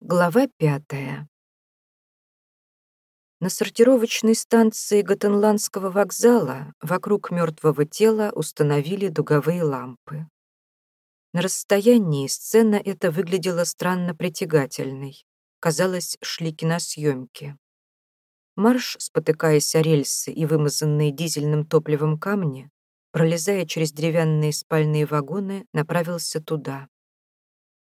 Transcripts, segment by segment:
Глава пятая. На сортировочной станции Готенландского вокзала вокруг мертвого тела установили дуговые лампы. На расстоянии сцена эта выглядела странно притягательной. Казалось, шли киносъемки. Марш, спотыкаясь о рельсы и вымазанные дизельным топливом камни, пролезая через деревянные спальные вагоны, направился туда.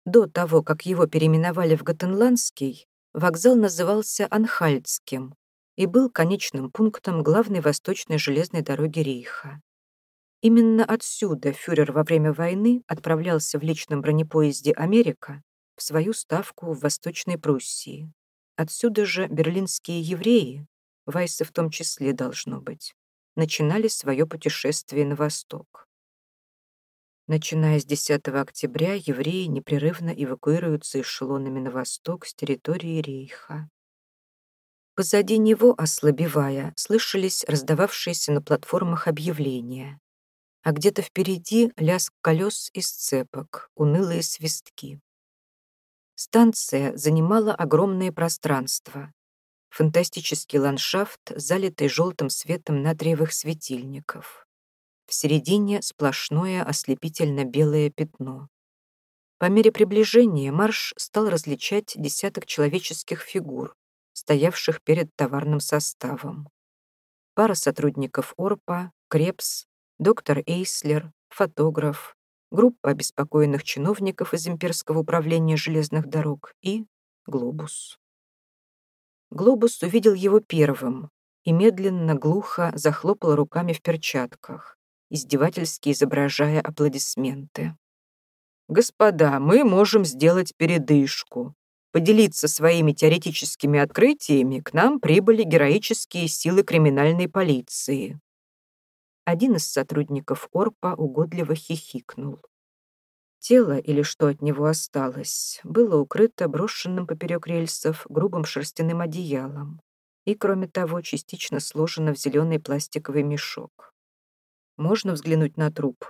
До того, как его переименовали в Готенландский, вокзал назывался Анхальдским и был конечным пунктом главной восточной железной дороги Рейха. Именно отсюда фюрер во время войны отправлялся в личном бронепоезде «Америка» в свою ставку в Восточной Пруссии. Отсюда же берлинские евреи, Вайсы в том числе должно быть, начинали свое путешествие на восток. Начиная с 10 октября, евреи непрерывно эвакуируются эшелонами на восток с территории Рейха. Позади него, ослабевая, слышались раздававшиеся на платформах объявления. А где-то впереди лязг колес и сцепок, унылые свистки. Станция занимала огромное пространство. Фантастический ландшафт, залитый желтым светом натриевых светильников. В середине сплошное ослепительно-белое пятно. По мере приближения марш стал различать десяток человеческих фигур, стоявших перед товарным составом. Пара сотрудников ОРПа, Крепс, доктор Эйслер, фотограф, группа обеспокоенных чиновников из Имперского управления железных дорог и Глобус. Глобус увидел его первым и медленно, глухо захлопал руками в перчатках издевательски изображая аплодисменты. «Господа, мы можем сделать передышку. Поделиться своими теоретическими открытиями к нам прибыли героические силы криминальной полиции». Один из сотрудников Орпа угодливо хихикнул. Тело, или что от него осталось, было укрыто брошенным поперек рельсов грубым шерстяным одеялом и, кроме того, частично сложено в зеленый пластиковый мешок. Можно взглянуть на труп?»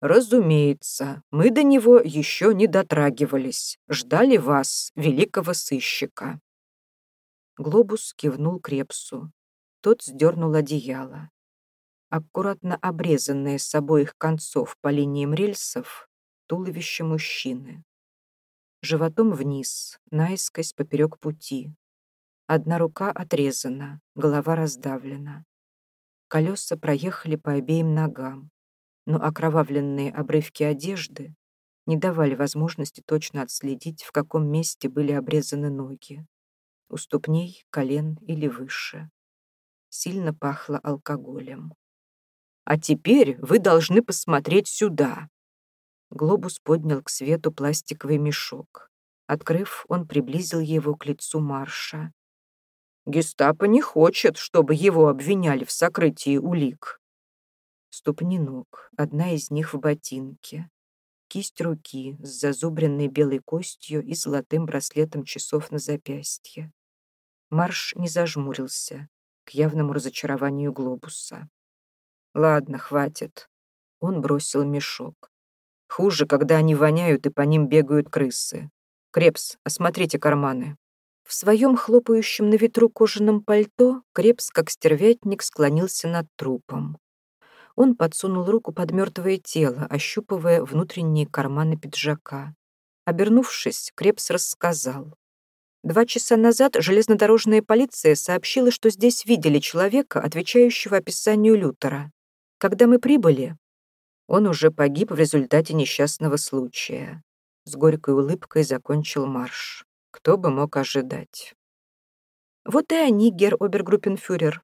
«Разумеется, мы до него еще не дотрагивались. Ждали вас, великого сыщика». Глобус кивнул Крепсу. Тот сдернул одеяло. Аккуратно обрезанное с обоих концов по линиям рельсов туловище мужчины. Животом вниз, наискось поперек пути. Одна рука отрезана, голова раздавлена. Колеса проехали по обеим ногам, но окровавленные обрывки одежды не давали возможности точно отследить, в каком месте были обрезаны ноги. У ступней, колен или выше. Сильно пахло алкоголем. «А теперь вы должны посмотреть сюда!» Глобус поднял к свету пластиковый мешок. Открыв, он приблизил его к лицу Марша Гестапо не хочет, чтобы его обвиняли в сокрытии улик. Ступни ног, одна из них в ботинке. Кисть руки с зазубренной белой костью и золотым браслетом часов на запястье. Марш не зажмурился к явному разочарованию глобуса. «Ладно, хватит». Он бросил мешок. «Хуже, когда они воняют и по ним бегают крысы. Крепс, осмотрите карманы». В своем хлопающем на ветру кожаном пальто Крепс, как стервятник, склонился над трупом. Он подсунул руку под мертвое тело, ощупывая внутренние карманы пиджака. Обернувшись, Крепс рассказал. Два часа назад железнодорожная полиция сообщила, что здесь видели человека, отвечающего описанию Лютера. Когда мы прибыли, он уже погиб в результате несчастного случая. С горькой улыбкой закончил марш. Кто бы мог ожидать? Вот и они, гер обергруппенфюрер.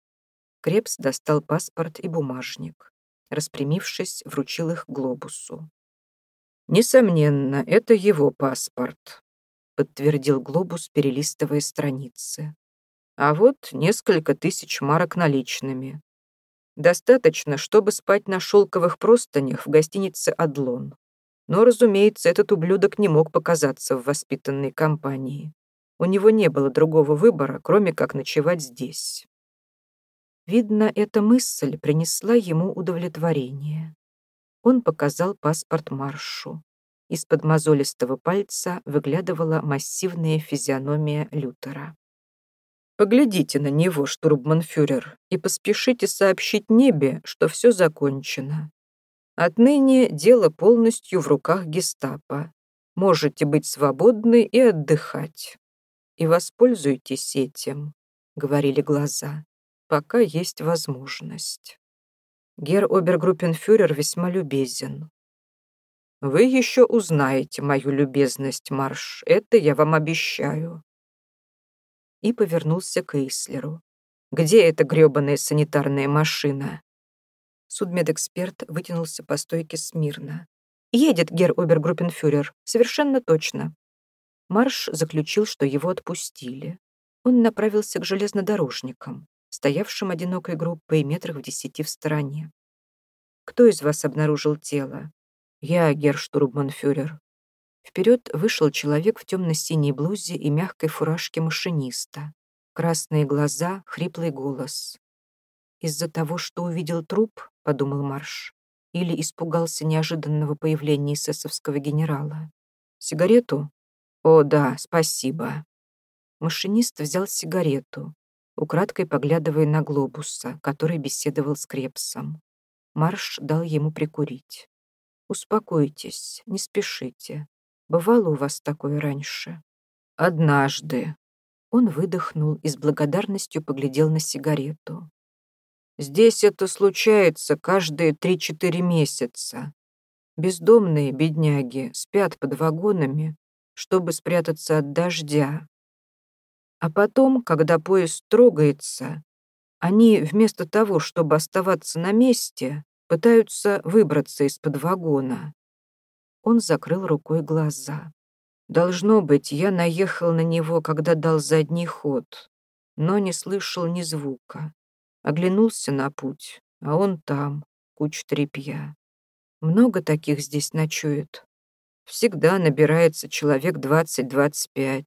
Крепс достал паспорт и бумажник. Распрямившись, вручил их глобусу. «Несомненно, это его паспорт», — подтвердил глобус, перелистывая страницы. «А вот несколько тысяч марок наличными. Достаточно, чтобы спать на шелковых простынях в гостинице «Адлон». Но, разумеется, этот ублюдок не мог показаться в воспитанной компании. У него не было другого выбора, кроме как ночевать здесь. Видно, эта мысль принесла ему удовлетворение. Он показал паспорт Маршу. Из-под мозолистого пальца выглядывала массивная физиономия Лютера. «Поглядите на него, штурбманфюрер, и поспешите сообщить небе, что все закончено. Отныне дело полностью в руках гестапо. Можете быть свободны и отдыхать. И воспользуйтесь этим», — говорили глаза, — «пока есть возможность». Гер Обергруппенфюрер весьма любезен. Вы еще узнаете мою любезность, Марш, это я вам обещаю. И повернулся к Эйслеру. Где эта грёбаная санитарная машина? Судмедэксперт вытянулся по стойке смирно. «Едет, гер обергруппенфюрер, совершенно точно». Марш заключил, что его отпустили. Он направился к железнодорожникам, стоявшим одинокой группой метрах в десяти в стороне. «Кто из вас обнаружил тело?» «Я, герштурбманфюрер». Вперед вышел человек в темно-синей блузе и мягкой фуражке машиниста. Красные глаза, хриплый голос. «Из-за того, что увидел труп», — подумал Марш, или испугался неожиданного появления эсэсовского генерала. «Сигарету?» «О, да, спасибо». Машинист взял сигарету, украдкой поглядывая на глобуса, который беседовал с Крепсом. Марш дал ему прикурить. Успокойтесь, не спешите. Бывало у вас такое раньше? Однажды. Он выдохнул и с благодарностью поглядел на сигарету. Здесь это случается каждые три-четыре месяца. Бездомные бедняги спят под вагонами, чтобы спрятаться от дождя. А потом, когда поезд трогается, они вместо того, чтобы оставаться на месте, пытаются выбраться из-под вагона. Он закрыл рукой глаза. Должно быть, я наехал на него, когда дал задний ход, но не слышал ни звука. Оглянулся на путь, а он там, куч тряпья. Много таких здесь ночует. Всегда набирается человек 20-25.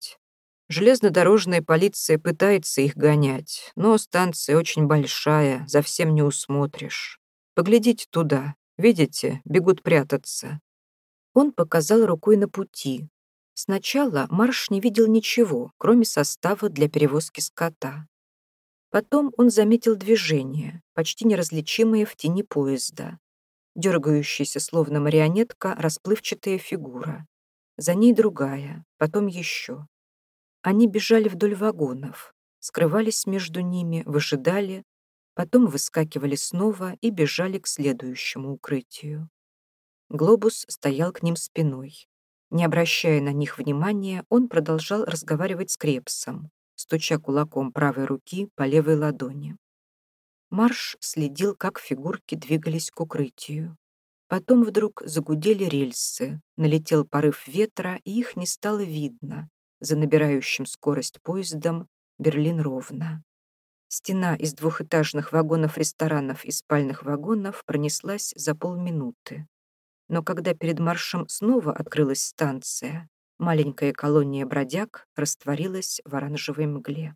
Железнодорожная полиция пытается их гонять, но станция очень большая, за всем не усмотришь. Поглядите туда. Видите, бегут прятаться». Он показал рукой на пути. Сначала Марш не видел ничего, кроме состава для перевозки скота. Потом он заметил движение, почти неразличимое в тени поезда. Дергающаяся, словно марионетка, расплывчатая фигура. За ней другая, потом еще. Они бежали вдоль вагонов, скрывались между ними, выжидали, Потом выскакивали снова и бежали к следующему укрытию. Глобус стоял к ним спиной. Не обращая на них внимания, он продолжал разговаривать с Крепсом, стуча кулаком правой руки по левой ладони. Марш следил, как фигурки двигались к укрытию. Потом вдруг загудели рельсы, налетел порыв ветра, и их не стало видно. За набирающим скорость поездом Берлин ровно. Стена из двухэтажных вагонов-ресторанов и спальных вагонов пронеслась за полминуты. Но когда перед маршем снова открылась станция, маленькая колония бродяг растворилась в оранжевой мгле.